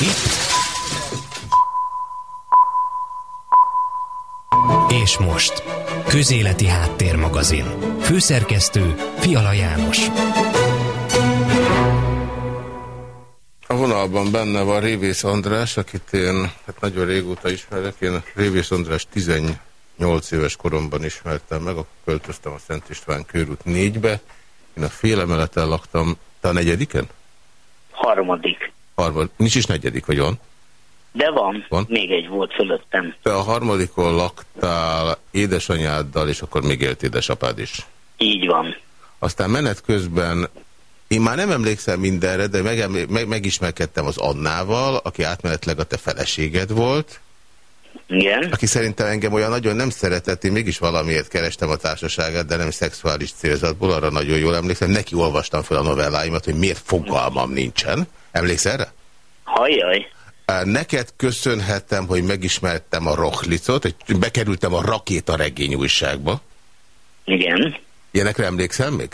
Itt. És most. Közéleti Háttérmagazin. Főszerkesztő Fiala János. A vonalban benne van Révész András, akit én hát nagyon régóta ismerek. Én Révész András 18 éves koromban ismertem meg, akkor költöztem a Szent István körút négybe. Én a félemeleten laktam, te a negyediken? Harmadik. Harmad. Nincs is negyedik, vagy van? De van. Van? Még egy volt fölöttem. Te a harmadikon laktál édesanyáddal, és akkor még élt édesapád is. Így van. Aztán menet közben, én már nem emlékszem mindenre, de meg, meg, megismerkedtem az Annával, aki átmenetleg a te feleséged volt, Igen. aki szerintem engem olyan nagyon nem szeretett, én mégis valamiért kerestem a társaságát, de nem szexuális célzatból, arra nagyon jól emlékszem. Neki olvastam fel a novelláimat, hogy miért fogalmam nincsen. Emlékszel erre? Hajjaj. Neked köszönhetem, hogy megismertem a Rochlicot, hogy bekerültem a Rakéta regény újságba. Igen. Ilyenekre emlékszel még?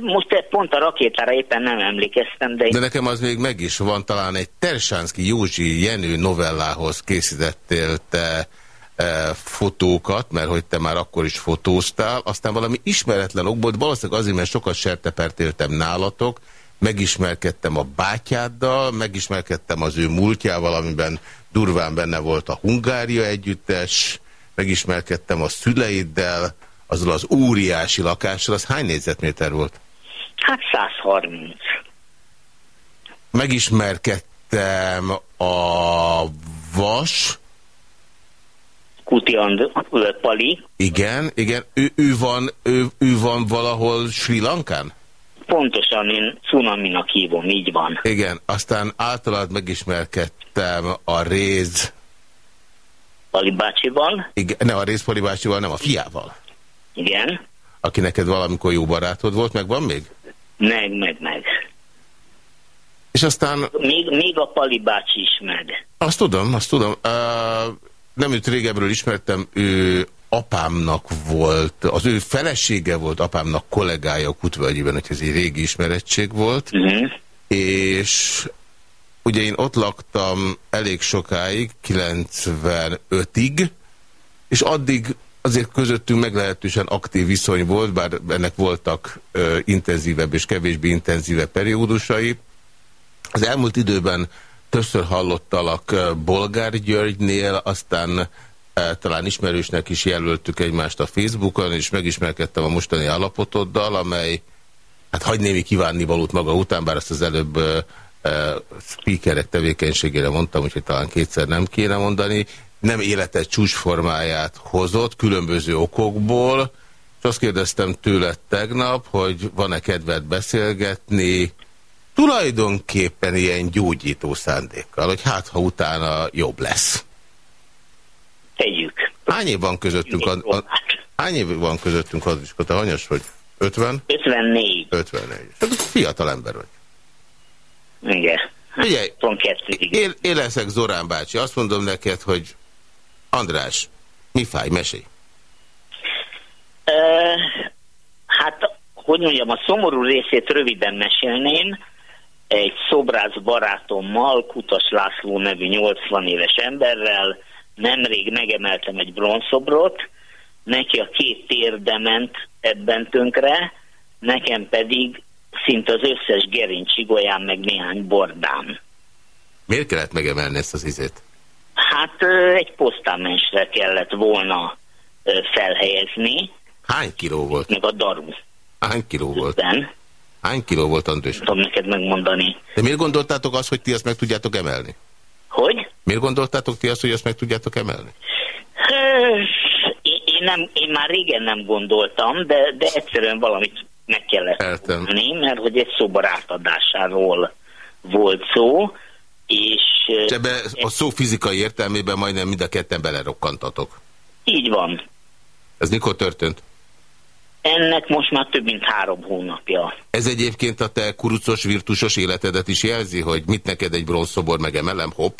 Most pont a rakétára éppen nem emlékeztem, de, De nekem az még meg is van, talán egy Tersánszki Józsi Jenő novellához készítettél te e, fotókat, mert hogy te már akkor is fotóztál, aztán valami ismeretlen okból, valószínűleg azért, mert sokat sertepert éltem nálatok, megismerkedtem a bátyáddal, megismerkedtem az ő múltjával, amiben durván benne volt a Hungária együttes, megismerkedtem a szüleiddel, azzal az óriási lakással, az hány négyzetméter volt? hát 130. Megismerkedtem a Vas, Kuti And Pali. igen, igen, ő, ő, van, ő, ő van valahol Sri Lankán? Pontosan én cunaminak hívom, így van. Igen, aztán általad megismerkedtem a Réz, Pali bácsival. igen, ne a Réz Poli bácsival, nem a fiával, Igen. aki neked valamikor jó barátod volt, meg van még? Meg, meg, meg. És aztán Még, még a Pali bácsi is meg. Azt tudom, azt tudom. Uh, nem őt régebről ismertem, ő apámnak volt, az ő felesége volt apámnak kollégája a Kutvölgyiben, hogy ez egy régi ismerettség volt, Uh -huh. és ugye én ott laktam elég sokáig, 95-ig, és addig azért közöttünk meglehetősen aktív viszony volt, bár ennek voltak ö, intenzívebb és kevésbé intenzívebb periódusai. Az elmúlt időben többször hallottalak Bolgár Györgynél, aztán talán ismerősnek is jelöltük egymást a Facebookon, és megismerkedtem a mostani állapotoddal, amely hát hagy némi kívánnivalót maga után, bár azt az előbb ö, speakerek tevékenységére mondtam, úgyhogy talán kétszer nem kéne mondani, nem életet csúcsformáját hozott különböző okokból, és azt kérdeztem tőled tegnap, hogy van-e kedved beszélgetni, tulajdonképpen ilyen gyógyító szándékkal, hogy hát, ha utána jobb lesz. Tegyük. Hány év van közöttünk? A, a, hány év van közöttünk, Hadriska? Te hanyas vagy? 50? 54. 54. Hát fiatal ember vagy. Igen. 22 én, én leszek Zorán bácsi. Azt mondom neked, hogy András, mi fáj? Mesélj. Ö, hát, hogy mondjam, a szomorú részét röviden mesélném. Egy szobrász barátommal, Kutas László nevű 80 éves emberrel nemrég megemeltem egy bronzszobrot, neki a két térde ment ebben tönkre, nekem pedig szinte az összes gerinc csigolyám, meg néhány bordám. Miért kellett megemelni ezt az izét? Hát egy posztámensre kellett volna felhelyezni, Hány kiló volt? meg a daru. Hány kiló volt? Ben, Hány kiló volt, András? tudom neked megmondani. De miért gondoltátok azt, hogy ti azt meg tudjátok emelni? Hogy? Miért gondoltátok ti azt, hogy azt meg tudjátok emelni? Én, nem, én már régen nem gondoltam, de, de egyszerűen valamit meg kellett Értem. mondani, mert hogy egy szobar átadásáról volt szó, És ebbe a szó fizikai értelmében majdnem mind a ketten belerokkantatok. így van. Ez mikor történt? Ennek most már több mint három hónapja. Ez egyébként a te kurucos, virtusos életedet is jelzi, hogy mit neked egy bronzszobor megemelem, hopp?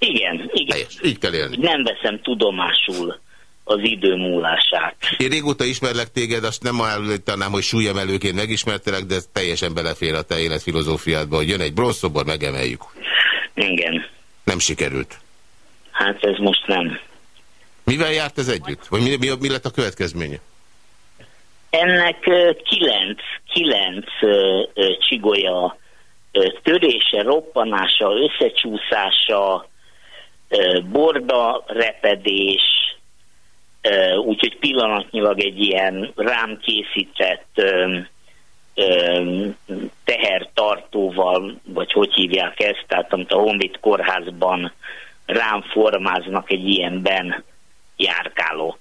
Igen, igen. Helyes, így kell élni. Nem veszem tudomásul az idő múlását. Én régóta ismerlek téged, azt nem állítanám, hogy súlyemelőként megismertelek, de ez teljesen belefér a te életfilozófiádba, hogy jön egy bronzszobor, megemeljük. Igen. Nem sikerült. Hát ez most nem. Mivel járt ez együtt? Vagy mi, mi, mi lett a következménye? Ennek kilenc, kilenc csigolya törése, roppanása, összecsúszása, borda repedés, úgyhogy pillanatnyilag egy ilyen rám készített tehertartóval, vagy hogy hívják ezt, tehát amit a Honvéd kórházban rám formáznak egy ilyenben járkálok.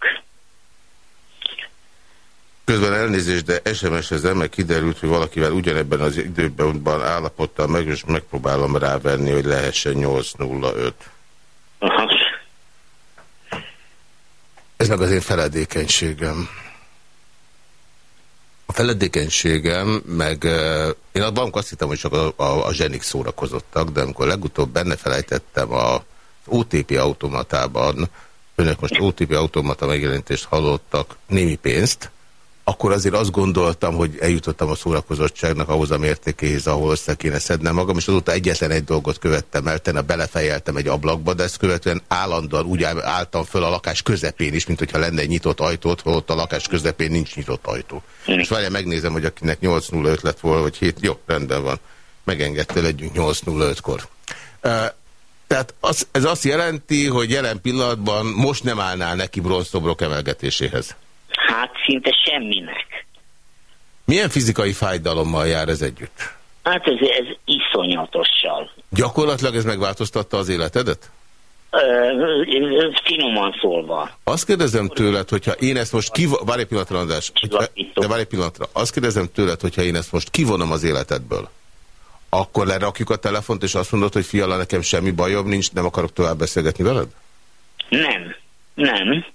Közben elnézést, de SMS-ezen meg kiderült, hogy valakivel ugyanebben az időben állapottal meg, és megpróbálom rávenni, hogy lehessen 805. Aha. Ez meg az én feledékenységem. A feledékenységem, meg én a bank azt hittem, hogy csak a, a, a zsenik szórakozottak, de amikor legutóbb benne felejtettem a OTP automatában, önök most OTP automata megjelentést hallottak némi pénzt, akkor azért azt gondoltam, hogy eljutottam a szórakozottságnak ahhoz a mértékéhez, ahol össze kéne szednem magam, és azóta egyetlen egy dolgot követtem el, tenne belefejeltem egy ablakba, de ezt követően állandóan úgy álltam föl a lakás közepén is, mint hogyha lenne egy nyitott ajtót, holott a lakás közepén nincs nyitott ajtó. Mm. És várjál, megnézem, hogy akinek 805 lett volna, vagy 7, jó, rendben van. Megengedte legyünk 805-kor. Uh, tehát az, ez azt jelenti, hogy jelen pillanatban most nem állnál neki bronzszobrok emelgetéséhez. Hát szinte semminek. Milyen fizikai fájdalommal jár ez együtt? Hát ez, ez iszonyatossal. Gyakorlatilag ez megváltoztatta az életedet? Ö, finoman szólva. Azt kérdezem tőled, hogyha én ezt most kivonom... Várj egy pillanatra, András. Hogyha, de várj egy pillanatra. Azt kérdezem tőled, hogyha én ezt most kivonom az életedből, akkor lerakjuk a telefont, és azt mondod, hogy fiala, nekem semmi bajom nincs, nem akarok tovább beszélgetni veled? Nem. Nem.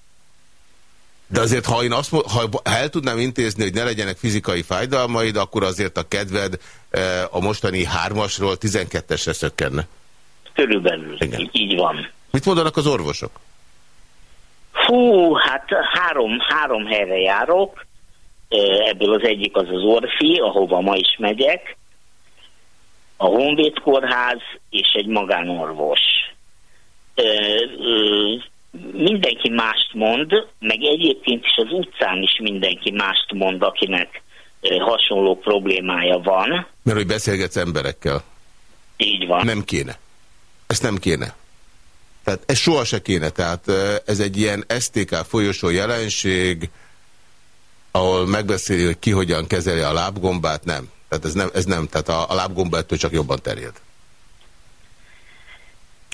De azért, ha én azt ha el tudnám intézni, hogy ne legyenek fizikai fájdalmaid, akkor azért a kedved e, a mostani hármasról 12-esre szökkenne. Körülbelül. Igen. Így, van. Mit mondanak az orvosok? Hú, hát három, három helyre járok. E, ebből az egyik az az Orfi, ahova ma is megyek. A Honvéd Kórház és egy magánorvos e, mindenki mást mond, meg egyébként is az utcán is mindenki mást mond, akinek hasonló problémája van. Mert hogy beszélgetsz emberekkel. Így van. Nem kéne. Ezt nem kéne. Tehát ez soha se kéne. Tehát ez egy ilyen STK folyosó jelenség, ahol megbeszéli, hogy ki hogyan kezeli a lábgombát, nem. Tehát ez nem, ez nem. Tehát a, a lábgombától csak jobban terjed.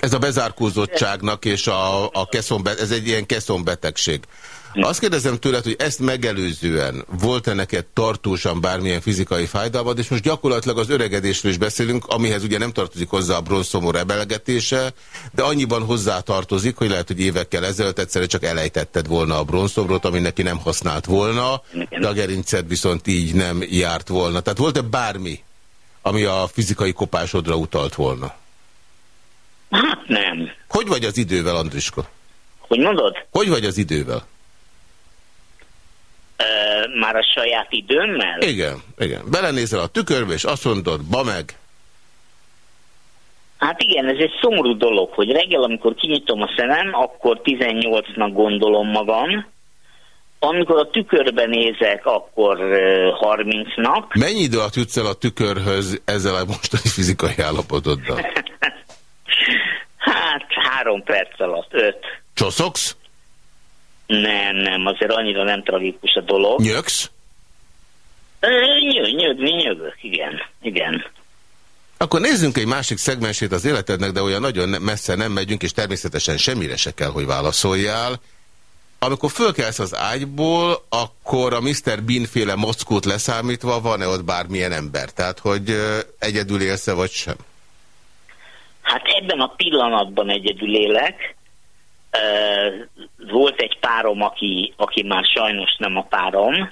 Ez a bezárkózottságnak és a, a keszonbe, ez egy ilyen keszonbetegség. Azt kérdezem tőled, hogy ezt megelőzően volt-e neked tartósan bármilyen fizikai fájdalmad, és most gyakorlatilag az öregedésről is beszélünk, amihez ugye nem tartozik hozzá a bronzszomor ebelgetése, de annyiban hozzá tartozik, hogy lehet, hogy évekkel ezelőtt egyszerre csak elejtetted volna a bronzszobrot, ami neki nem használt volna, de a gerinced viszont így nem járt volna. Tehát volt-e bármi, ami a fizikai kopásodra utalt volna? Hát nem. Hogy vagy az idővel, Andriska? Hogy mondod? Hogy vagy az idővel? Ö, már a saját időmmel? Igen, igen. Belenézel a tükörbe, és azt mondod, ba meg. Hát igen, ez egy szomorú dolog, hogy reggel, amikor kinyitom a szemem, akkor 18-nak gondolom magam, amikor a tükörbe nézek, akkor 30-nak. Mennyi idő alatt jutsz el a tükörhöz ezzel a mostani fizikai állapotoddal? Három perc alatt, öt. Csoszogsz? Nem, nem, azért annyira nem tragikus a dolog. Nyögsz? Nyög, nyögni nyögök, igen, igen. Akkor nézzünk egy másik szegmensét az életednek, de olyan nagyon messze nem megyünk, és természetesen semmire se kell, hogy válaszoljál. Amikor fölkelsz az ágyból, akkor a Mr. Bean féle mockót leszámítva van-e ott bármilyen ember? Tehát, hogy egyedül élsz-e vagy sem? Hát ebben a pillanatban egyedül élek. Volt egy párom, aki, aki már sajnos nem a párom.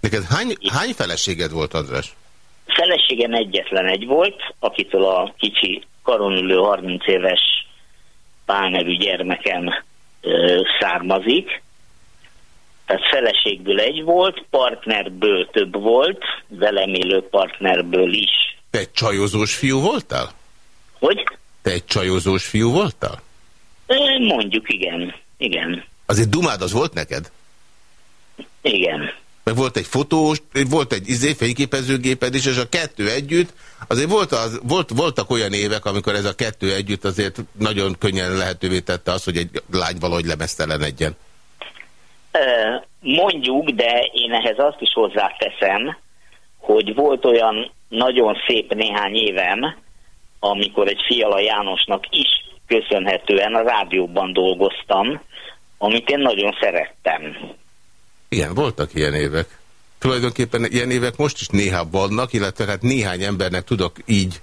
Neked hány, hány feleséged volt, András? Feleségem egyetlen egy volt, akitől a kicsi karonülő 30 éves pálnevű gyermekem ö, származik. Tehát feleségből egy volt, partnerből több volt, velem élő partnerből is. Te csajozós fiú voltál? Hogy? Te egy csajozós fiú voltál? Mondjuk igen, igen. Azért dumád az volt neked? Igen. Meg volt egy fotós, volt egy izé, fényképezőgéped is, és a kettő együtt, azért volt az, volt, voltak olyan évek, amikor ez a kettő együtt azért nagyon könnyen lehetővé tette az, hogy egy lány valahogy lemesztelenedjen. Mondjuk, de én ehhez azt is hozzáteszem, hogy volt olyan nagyon szép néhány évem, amikor egy Fiala Jánosnak is köszönhetően a rádióban dolgoztam, amit én nagyon szerettem. Igen, voltak ilyen évek. Tulajdonképpen ilyen évek most is néha vannak, illetve hát néhány embernek tudok így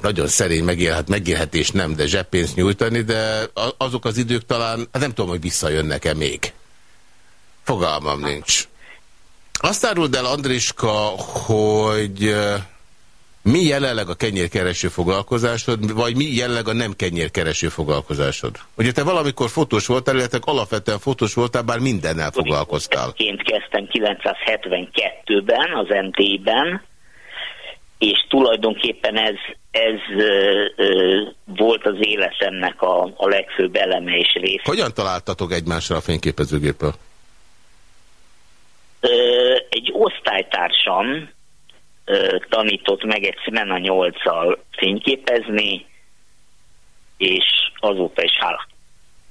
nagyon szerény megélhet, megélhetés nem, de zseppénzt nyújtani, de azok az idők talán, hát nem tudom, hogy visszajönnek-e még. Fogalmam nincs. Azt áruld el, Andriska, hogy mi jelenleg a kenyérkereső foglalkozásod, vagy mi jelenleg a nem kenyérkereső foglalkozásod? Ugye te valamikor fotós voltál, illetve alapvetően fotós voltál, bár mindennel foglalkoztál. Én kezdtem 972-ben az MT-ben, és tulajdonképpen ez, ez ö, ö, volt az életemnek a, a legfőbb eleme és része. Hogyan találtatok egymásra a fényképezőgéppel? egy osztálytársam tanított meg egy Smena 8-al fényképezni, és azóta is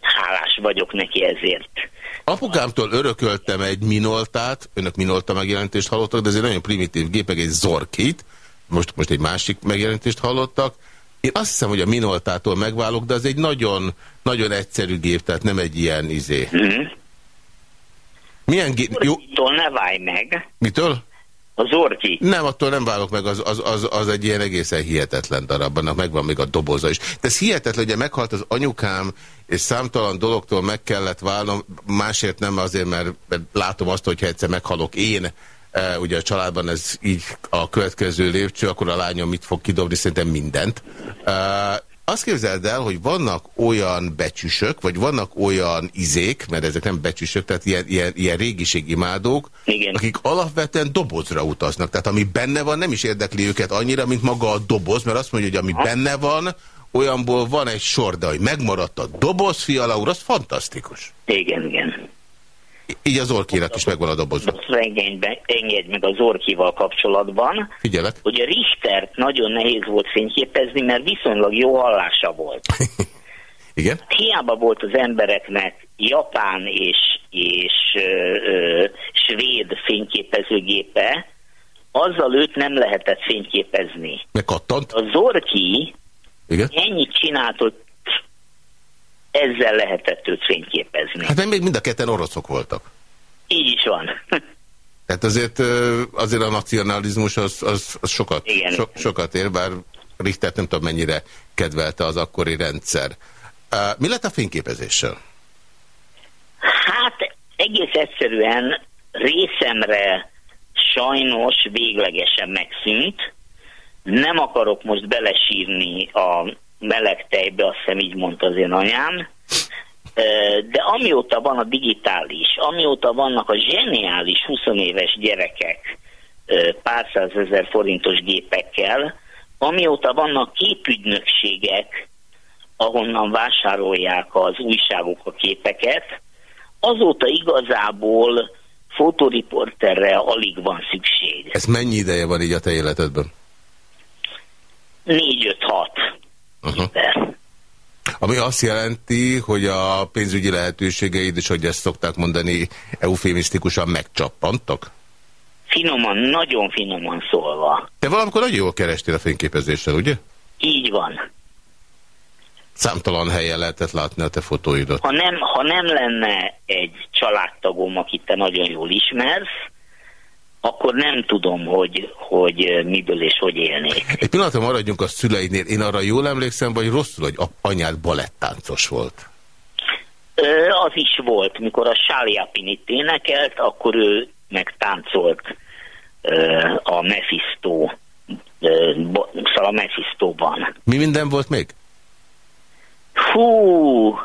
hálás vagyok neki ezért. Apukámtól örököltem egy Minoltát, önök Minolta megjelentést hallottak, de ez egy nagyon primitív gépeg, egy Zorkit, most, most egy másik megjelentést hallottak. Én azt hiszem, hogy a Minoltától megválok, de az egy nagyon, nagyon egyszerű gép, tehát nem egy ilyen izé. Mm -hmm. Milyen gép? Jó... ne válj meg. Mitől? Az orki. Nem, attól nem válok meg, az, az, az, az egy ilyen egészen hihetetlen darab, annak megvan még a doboza is. De ez hihetetlen, hogy meghalt az anyukám, és számtalan dologtól meg kellett válnom, másért nem azért, mert, mert látom azt, hogyha egyszer meghalok én, e, ugye a családban ez így a következő lépcső, akkor a lányom mit fog kidobni, szerintem mindent. E, azt képzeld el, hogy vannak olyan becsüsök, vagy vannak olyan izék, mert ezek nem becsüsök, tehát ilyen, ilyen, ilyen régiségimádók, Igen. akik alapvetően dobozra utaznak. Tehát ami benne van, nem is érdekli őket annyira, mint maga a doboz, mert azt mondja, hogy ami ha. benne van, olyanból van egy sor, de hogy megmaradt a doboz, fiala úr, az fantasztikus. Igen, igen. Így az orkinak is megvan a dobozva. Engedj meg az orkival kapcsolatban. Figyelek. A Richtert nagyon nehéz volt fényképezni, mert viszonylag jó hallása volt. Igen? Hiába volt az embereknek japán és, és ö, ö, svéd fényképezőgépe, azzal őt nem lehetett fényképezni. Megkattant? A Zorki Igen? ennyit csinált, hogy ezzel lehetett őt fényképezni. Hát még mind a ketten oroszok voltak. Így is van. Tehát azért, azért a nacionalizmus az, az, az sokat, igen, so, igen. sokat ér, bár Richtert nem tudom mennyire kedvelte az akkori rendszer. Mi lett a fényképezéssel? Hát egész egyszerűen részemre sajnos véglegesen megszűnt. Nem akarok most belesírni a meleg tejbe, azt hiszem így mondta az én anyám, de amióta van a digitális, amióta vannak a zseniális 20 éves gyerekek pár százezer forintos gépekkel, amióta vannak képügynökségek, ahonnan vásárolják az újságok a képeket, azóta igazából fotoriporterre alig van szükség. Ez mennyi ideje van így a te életedben? 4-5-6. Ami azt jelenti, hogy a pénzügyi lehetőségeid, és hogy ezt szokták mondani, eufémisztikusan megcsappantak? Finoman, nagyon finoman szólva. Te valamikor nagyon jól kerestél a fényképezéssel, ugye? Így van. Számtalan helyen lehetett látni a te fotóidat. Ha nem, ha nem lenne egy családtagom, akit te nagyon jól ismersz, akkor nem tudom, hogy, hogy miből és hogy élnék. Egy pillanatra maradjunk a szüleidnél. Én arra jól emlékszem, vagy rosszul, hogy anyád balettáncos volt? Ö, az is volt. Mikor a Sáliapinit énekelt, akkor ő megtáncolt ö, a Mephisto, ö, szóval a Mephisto-ban. Mi minden volt még? Hú,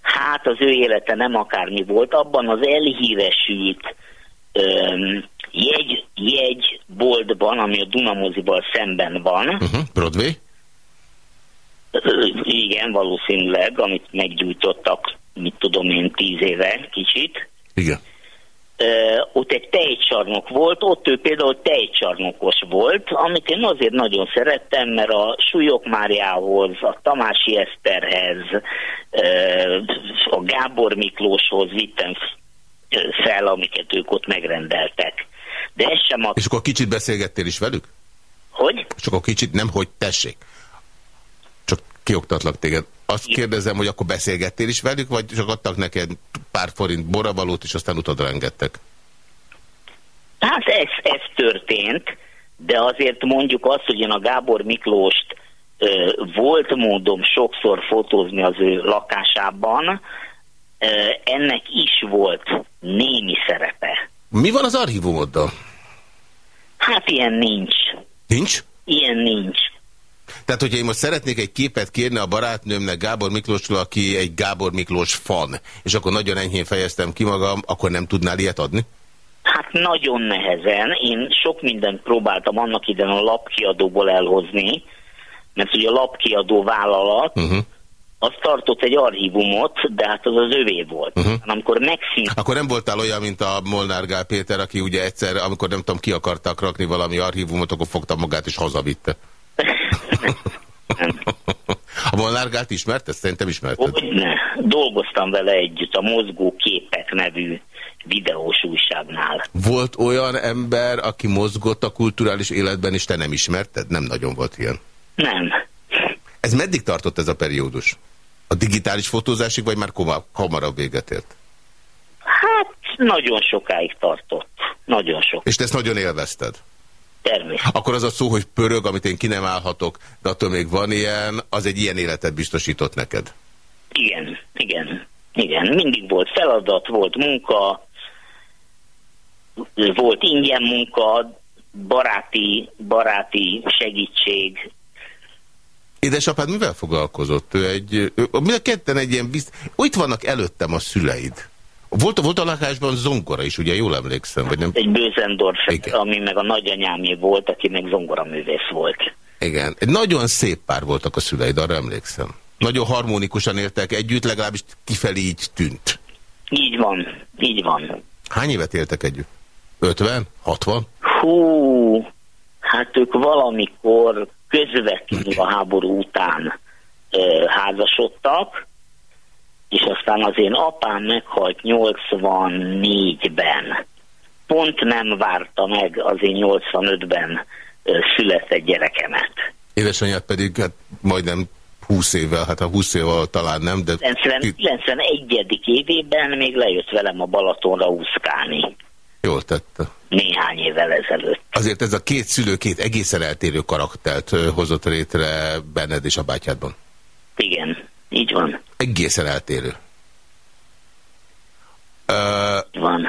hát az ő élete nem akármi volt. Abban az elhíresült jegy, jegy boltban, ami a Dunamozival szemben van. Uh -huh. Broadway? Igen, valószínűleg, amit meggyújtottak, mit tudom én, tíz éve kicsit. Igen. Uh, ott egy tejcsarnok volt, ott ő például tejcsarnokos volt, amit én azért nagyon szerettem, mert a Súlyok Máriához, a Tamási Eszterhez, uh, a Gábor Miklóshoz vittem fel, amiket ők ott megrendeltek. De ez sem a... És akkor kicsit beszélgettél is velük? Hogy? És akkor kicsit nem, hogy tessék. Csak kioktatlak téged. Azt kérdezem, hogy akkor beszélgettél is velük, vagy csak adtak neked pár forint boravalót, és aztán utadra engedtek? Hát ez, ez történt, de azért mondjuk azt, hogy én a Gábor Miklóst ö, volt módom sokszor fotózni az ő lakásában, ö, ennek is volt némi szerepe. Mi van az archívumoddal? Hát ilyen nincs. Nincs? Ilyen nincs. Tehát, hogyha én most szeretnék egy képet kérni a barátnőmnek Gábor Miklósról, aki egy Gábor Miklós fan, és akkor nagyon enyhén fejeztem ki magam, akkor nem tudnál ilyet adni? Hát nagyon nehezen. Én sok mindent próbáltam annak idején a lapkiadóból elhozni, mert ugye a lapkiadó vállalat, uh -huh. Az tartott egy archívumot, de hát az az övé volt. Uh -huh. Amikor megszint... Akkor nem voltál olyan, mint a Molnár Gál Péter, aki ugye egyszer, amikor nem tudom, ki akartak rakni valami archívumot, akkor fogta magát és hazavitte. A Molnárgált ismert? Ezt szerintem ismerted. Hogyne. Dolgoztam vele együtt a Mozgó Képek nevű videós újságnál. Volt olyan ember, aki mozgott a kulturális életben, és te nem ismerted? Nem nagyon volt ilyen. Nem. Ez meddig tartott ez a periódus? A digitális fotózásig, vagy már hamarabb véget ért? Hát, nagyon sokáig tartott. Nagyon sok. És te ezt nagyon élvezted? Természetesen. Akkor az a szó, hogy pörög, amit én ki nem állhatok, de attól még van ilyen, az egy ilyen életet biztosított neked. Igen, igen, igen. Mindig volt feladat, volt munka, volt ingyen munka, baráti, baráti segítség. Édesapád mivel foglalkozott? Ő egy, ő, mi a ketten egy ilyen bizt... Itt vannak előttem a szüleid. Volt, volt a lakásban zongora is, ugye jól emlékszem? Vagy nem? Egy Bőzendorf, ami meg a nagyanyámé volt, aki meg zongoraművész volt. Igen. Egy nagyon szép pár voltak a szüleid, arra emlékszem. Nagyon harmonikusan éltek együtt, legalábbis kifelé így tűnt. Így van, így van. Hány évet éltek együtt? 50? 60? Hú, hát ők valamikor közvetlenül a háború után ö, házasodtak, és aztán az én apám meghalt 84-ben. Pont nem várta meg az én 85-ben született gyerekemet. Édesanyját pedig hát majdnem 20 évvel, hát a 20 évvel talán nem, de... 91. évében még lejött velem a Balatonra úszkálni. Jól tette. Néhány évvel ezelőtt. Azért ez a két szülő két egészen eltérő karaktert hozott létre benned és a bátyádban. Igen, így van. Egészen eltérő. Uh, van.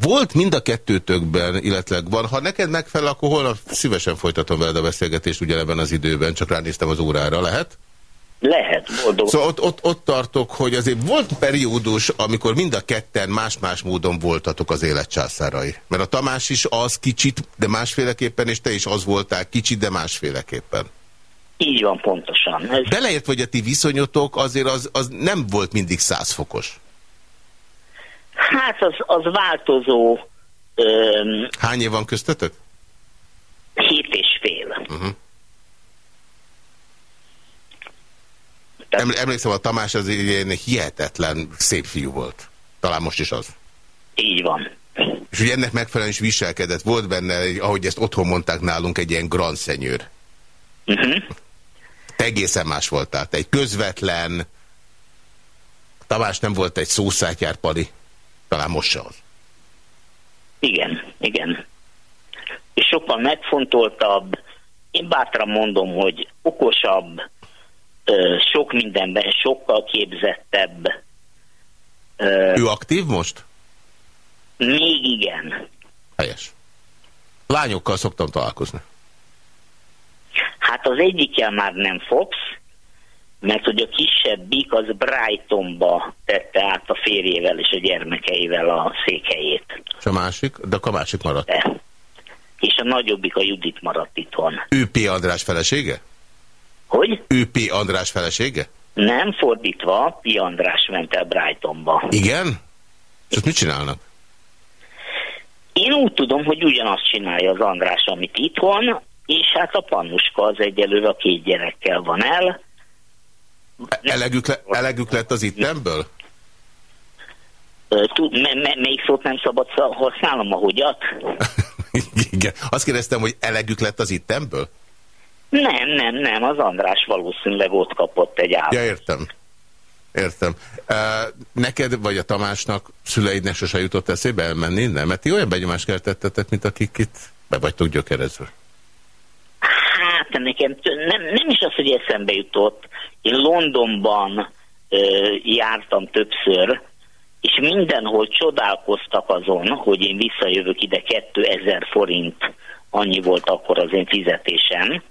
Volt mind a kettőtökben, illetve van. Ha neked megfelel, akkor holnap szívesen folytatom veled a beszélgetést ugyanebben az időben, csak ránéztem az órára, lehet? Lehet, boldog. Szóval ott, ott, ott tartok, hogy azért volt periódus, amikor mind a ketten más-más módon voltatok az életcsászárai. Mert a Tamás is az kicsit, de másféleképpen, és te is az voltál kicsit, de másféleképpen. Így van, pontosan. Ez... Beleért, hogy a ti viszonyotok azért az, az nem volt mindig százfokos. Hát az, az változó. Öm, Hány év van köztetek? Hét és fél. Uh -huh. Tehát... Emlékszem, a Tamás az egy hihetetlen szép fiú volt. Talán most is az. Így van. És ugye ennek megfelelően is viselkedett. Volt benne, ahogy ezt otthon mondták nálunk, egy ilyen grand szenyőr. Uh -huh. Te egészen más voltál. Te egy közvetlen... Tamás nem volt egy szószátyár pali. Talán most se az. Igen, igen. És sokkal megfontoltabb, én bátran mondom, hogy okosabb, sok mindenben sokkal képzettebb. Ő aktív most? Még igen. Helyes. Lányokkal szoktam találkozni. Hát az egyikkel már nem fogsz, mert hogy a kisebbik az Brightonba tette át a férjével és a gyermekeivel a székhelyét. És a másik? De a másik maradt. De. És a nagyobbik a Judit maradt itthon. Ő P. András felesége? Hogy? Ő P. András felesége? Nem fordítva, P. András ment el Brightonba. Igen? És azt mit csinálnak? Én úgy tudom, hogy ugyanazt csinálja az András, amit itthon, és hát a Pannuska az egyelőre a két gyerekkel van el. Elegük, le, elegük lett az ittemből? Melyik szót nem szabad használnom, a hogyat? Igen. Azt kérdeztem, hogy elegük lett az ittemből? Nem, nem, nem. Az András valószínűleg ott kapott egy állat. Ja, értem. Értem. Uh, neked vagy a Tamásnak szüleidnek sose jutott eszébe elmenni innen? Mert ti olyan benyomást keltettetek, mint akik itt be vagytok gyökerezve. Hát nekem nem, nem is az, hogy eszembe jutott. Én Londonban ö, jártam többször, és mindenhol csodálkoztak azon, hogy én visszajövök ide 2000 forint, annyi volt akkor az én fizetésem, és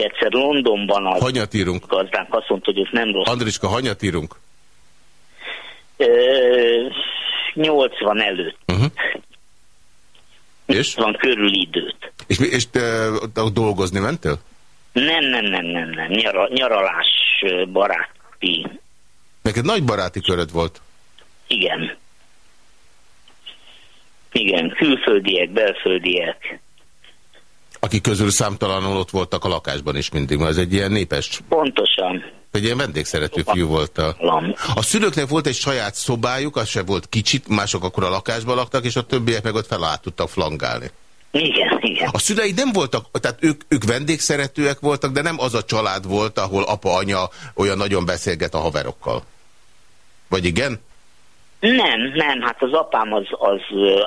egyszer Londonban a hanyat írunk? gazdánk azt mondta, hogy ez nem rossz. Andriska, hanyat írunk? Ö, 80 előtt. Uh mhm. -huh. És? Van körül időt. És, és te, te dolgozni mentél? Nem, nem, nem, nem, nem. Nyara, nyaralás baráti. Neked nagy baráti köröd volt? Igen. Igen, külföldiek, belföldiek. Akik közül számtalanul ott voltak a lakásban is mindig, mert ez egy ilyen népes... Pontosan. Egy ilyen vendégszerető fiú volt a... A szülőknek volt egy saját szobájuk, az se volt kicsit, mások akkor a lakásban laktak, és a többiek meg ott fel tudtak flangálni. Igen, igen. A szülei nem voltak, tehát ők, ők vendégszeretőek voltak, de nem az a család volt, ahol apa-anya olyan nagyon beszélget a haverokkal. Vagy igen? Nem, nem, hát az apám az, az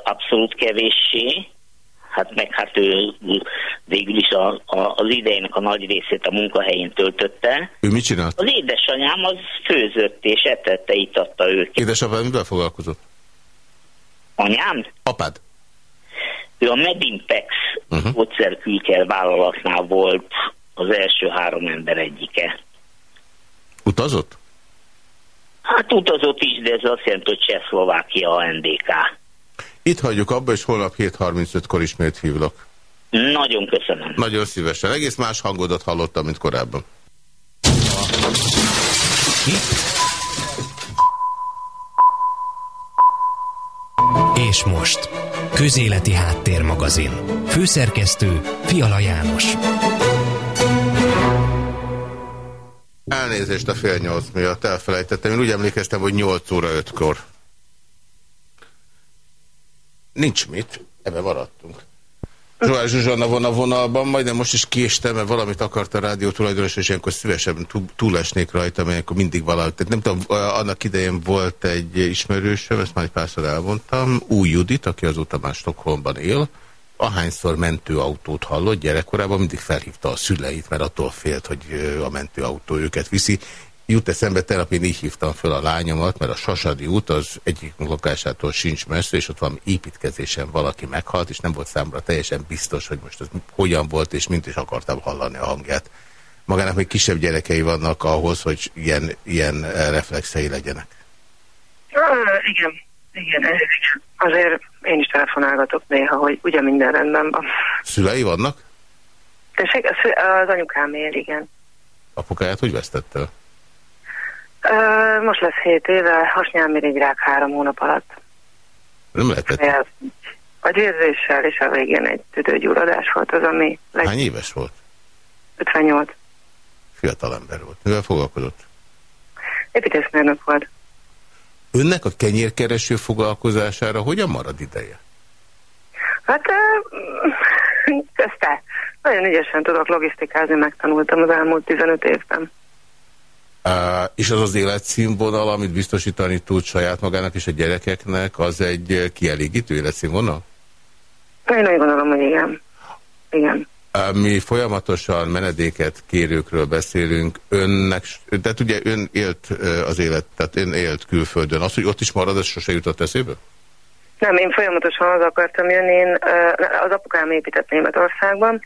abszolút kevéssé, hát meg hát ő végül is a, a, az idejének a nagy részét a munkahelyén töltötte. Ő mit csinált? Az édesanyám az főzött és etette, itatta őket. Édesapád mivel foglalkozott? Anyám? Apád? Ő a Medimpex uh -huh. vállalatnál volt az első három ember egyike. Utazott? Hát utazott is, de ez azt jelenti, hogy Csehszlovákia a NDK. Itt hagyjuk abba, és holnap 7.35-kor ismét hívlak. Nagyon köszönöm. Nagyon szívesen. Egész más hangodat hallottam, mint korábban. És most, Közéleti Háttérmagazin. Főszerkesztő Fiala János. Elnézést a fél nyolc miatt, elfelejtettem. Én úgy emlékeztem, hogy 8 óra 5-kor. Nincs mit, ebbe maradtunk. Zsoás Zsuzsanna van a vonalban, majdnem most is késtem, mert valamit akart a rádió tulajdonos, és ilyenkor szívesen túlesnék rajta, mert ilyenkor mindig valamit. Tehát nem tudom, annak idején volt egy ismerősöm, ezt már egy párszor elmondtam, új Judit, aki azóta már Stockholmban él, ahányszor mentőautót hallott gyerekkorában, mindig felhívta a szüleit, mert attól félt, hogy a mentőautó őket viszi. Jut eszembe, tegnap én így hívtam fel a lányomat, mert a Sasadi út az egyik lakásától sincs messze, és ott van építkezésen valaki meghalt, és nem volt számomra teljesen biztos, hogy most ez hogyan volt, és mint is akartam hallani a hangját. Magának még kisebb gyerekei vannak ahhoz, hogy ilyen, ilyen reflexei legyenek. Igen, igen, igen. Azért én is telefonálgatok néha, hogy ugye minden rendben van. Szülei vannak? Tessék, az anyukám él, igen. Apukáját hogy vesztette most lesz 7 éve, hasnyálmirigyrák három hónap alatt. Nem lehetett. A győzéssel és a végén egy tüdőgyulladás volt az, ami... Hány éves volt? 58. Fiatal ember volt. Mivel foglalkozott? Építészmérnök volt. Önnek a kenyérkereső foglalkozására hogyan marad ideje? Hát közte. Nagyon ügyesen tudok logisztikázni, megtanultam az elmúlt 15 évben. És az az életszínvonal, amit biztosítani tud saját magának és a gyerekeknek, az egy kielégítő életszínvonal? Én úgy gondolom, hogy igen. Igen. Mi folyamatosan menedéket kérőkről beszélünk. Önnek, tehát ugye ön élt az élet, tehát ön élt külföldön. Az, hogy ott is marad, ez sose jutott eszébe? Nem, én folyamatosan az akartam jönni. Én, az apukám épített Németországban,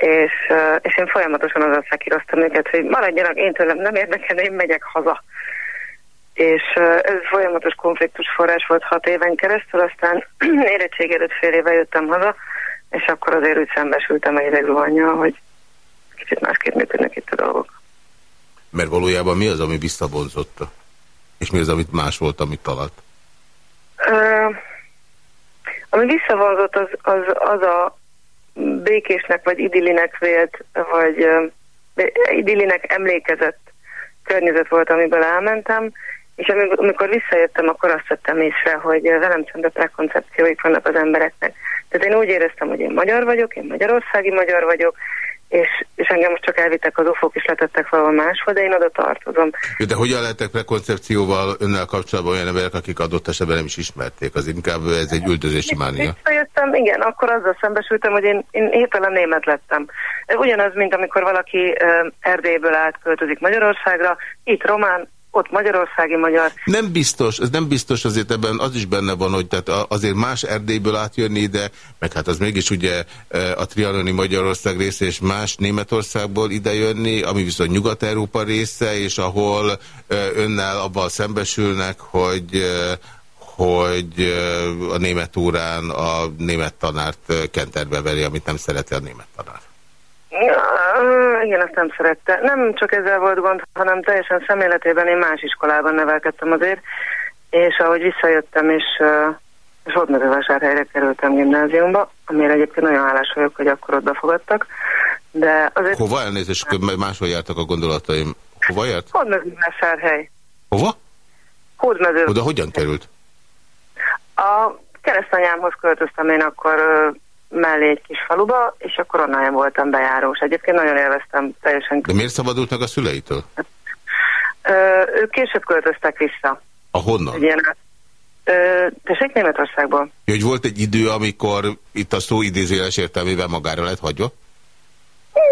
és, és én folyamatosan az szekíroztam őket, hogy maradjanak, én tőlem nem érdekel, én megyek haza. És ez folyamatos konfliktus forrás volt hat éven keresztül, aztán érettség előtt fél éve jöttem haza, és akkor azért úgy szembesültem egy idegzuhanyjal, hogy kicsit másképp működnek itt a dolgok. Mert valójában mi az, ami visszavonzotta? És mi az, amit más volt, amit talált? Uh, ami visszavonzott, az, az, az a békésnek, vagy idillinek vélt, vagy idillinek emlékezett környezet volt, amiből elmentem, és amikor visszajöttem, akkor azt vettem észre, hogy velem szemben prekoncepcióik vannak az embereknek. Tehát én úgy éreztem, hogy én magyar vagyok, én magyarországi magyar vagyok, és, és engem most csak elvittek az ufók, és letettek valahol máshol, de én oda tartozom. De hogyan lehetek prekoncepcióval önnel kapcsolatban olyan emberek, akik adott esetben nem is ismerték? Az inkább ez egy üldözési mánia. Visszajöttem, igen, akkor azzal szembesültem, hogy én, én hirtelen német lettem. Ugyanaz, mint amikor valaki Erdélyből átköltözik Magyarországra, itt román, ott magyarországi magyar. Nem biztos, ez nem biztos, azért ebben az is benne van, hogy tehát azért más Erdélyből átjönni ide, meg hát az mégis ugye a trianoni Magyarország része és más Németországból idejönni, ami viszont Nyugat-Európa része, és ahol önnel abban szembesülnek, hogy hogy a német órán a német tanárt kenterbe veri, amit nem szereti a német tanár. Ja, igen, ezt nem szerette. Nem csak ezzel volt gond, hanem teljesen szemléletében én más iskolában nevelkedtem azért, és ahogy visszajöttem, és, és ott mezővásárhelyre kerültem gimnáziumba, amire egyébként nagyon hálás vagyok, hogy akkor ott befogadtak. De azért... Hova elnézést, máshol jártak a gondolataim. Hova járt? Hódmezővásárhely. Hova? Hódmező. Oda hogyan került? A keresztanyámhoz költöztem én akkor mellé egy kis faluba, és akkor onnan voltam bejárós. Egyébként nagyon élveztem teljesen. De miért szabadult meg a szüleitől? Ö, ők később költöztek vissza. A honnan? Ilyen, ö, tessék Németországból. Ja, hogy volt egy idő, amikor itt a szó idézéles értelmével magára lett hagyva?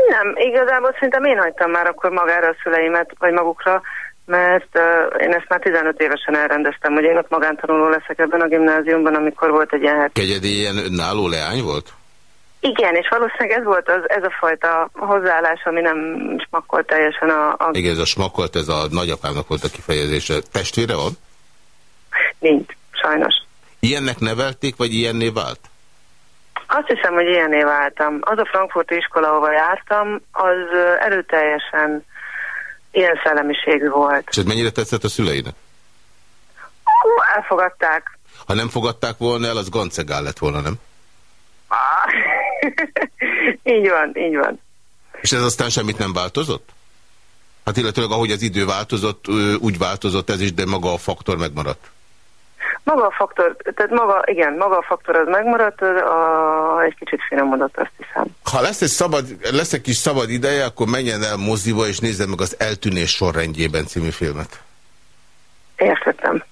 Nem, igazából szerintem én hagytam már akkor magára a szüleimet, vagy magukra, mert uh, én ezt már 15 évesen elrendeztem, hogy én ott magántanuló leszek ebben a gimnáziumban, amikor volt egy ilyen... Kegyedi ilyen önálló leány volt? Igen, és valószínűleg ez volt az, ez a fajta hozzáállás, ami nem smakkolt teljesen a... a... Igen, ez a smakkolt, ez a nagyapámnak volt a kifejezése. Testvére van? Nincs, sajnos. Ilyennek nevelték, vagy ilyenné vált? Azt hiszem, hogy ilyenné váltam. Az a frankfurti iskola, ahova jártam, az erőteljesen ilyen szellemiségű volt. És ez mennyire tetszett a szüleinek? Elfogadták. Ha nem fogadták volna el, az gancegál lett volna, nem? így van, így van. És ez aztán semmit nem változott? Hát illetőleg ahogy az idő változott, úgy változott ez is, de maga a faktor megmaradt. Maga a faktor, tehát maga, igen, maga a faktor az megmaradt, a, egy kicsit finomodott, azt hiszem. Ha lesz egy, szabad, lesz egy kis szabad ideje, akkor menjen el moziba, és nézze meg az Eltűnés sorrendjében című filmet. Értettem.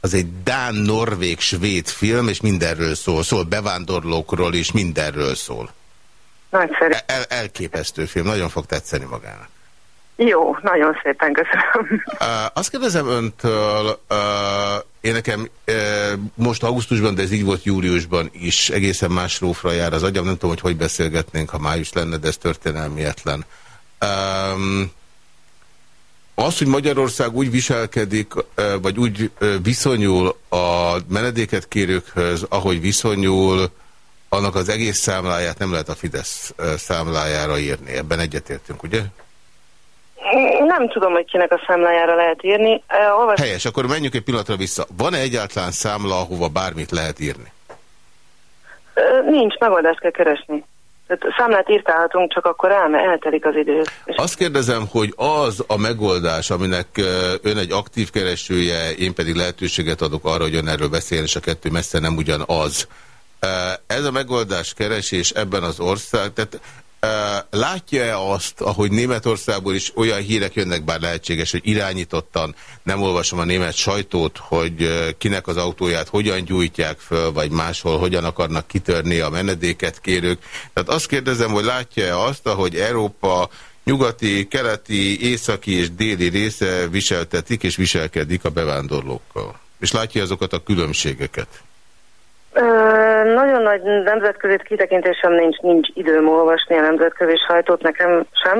Az egy Dán, Norvég, Svéd film, és mindenről szól. Szól bevándorlókról, és mindenről szól. Nagyszerű. El, elképesztő film, nagyon fog tetszeni magának. Jó, nagyon szépen köszönöm. Azt kérdezem öntől, én nekem most augusztusban, de ez így volt júliusban is, egészen más rófra jár az agyam, nem tudom, hogy hogy beszélgetnénk, ha május lenne, de ez történelmietlen. Az, hogy Magyarország úgy viselkedik, vagy úgy viszonyul a menedéket kérőkhöz, ahogy viszonyul, annak az egész számláját nem lehet a Fidesz számlájára írni. Ebben egyetértünk, ugye? Nem tudom, hogy kinek a számlájára lehet írni. Olvas... Helyes, akkor menjünk egy pillanatra vissza. Van-e egyáltalán számla, ahova bármit lehet írni? Nincs, megoldást kell keresni. Tehát számlát írtálhatunk, csak akkor el, eltelik az idő. Azt kérdezem, hogy az a megoldás, aminek ön egy aktív keresője, én pedig lehetőséget adok arra, hogy ön erről beszéljen, és a kettő messze nem ugyanaz. Ez a megoldás keresés ebben az ország, tehát Látja-e azt, ahogy Németországból is olyan hírek jönnek, bár lehetséges, hogy irányítottan, nem olvasom a német sajtót, hogy kinek az autóját hogyan gyújtják föl, vagy máshol hogyan akarnak kitörni a menedéket kérők. Tehát azt kérdezem, hogy látja-e azt, ahogy Európa nyugati, keleti, északi és déli része viseltetik és viselkedik a bevándorlókkal. És látja azokat a különbségeket? Nagyon nagy nemzetközi kitekintésem nincs, nincs időm olvasni a nemzetközi sajtót, nekem sem.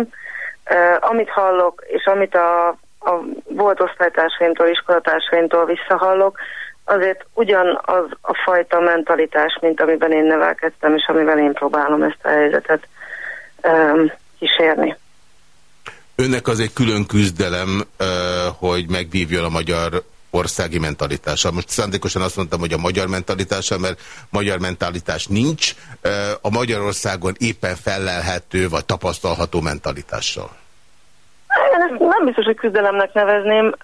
Uh, amit hallok, és amit a, a volt osztálytársaimtól, iskolatársaimtól visszahallok, azért ugyanaz a fajta mentalitás, mint amiben én nevelkedtem, és amivel én próbálom ezt a helyzetet um, kísérni. Önnek az egy külön küzdelem, hogy megvívjon a magyar országi mentalitása. Most szándékosan azt mondtam, hogy a magyar mentalitása, mert magyar mentalitás nincs, a Magyarországon éppen fellelhető vagy tapasztalható mentalitással. Én ezt nem biztos, hogy küzdelemnek nevezném,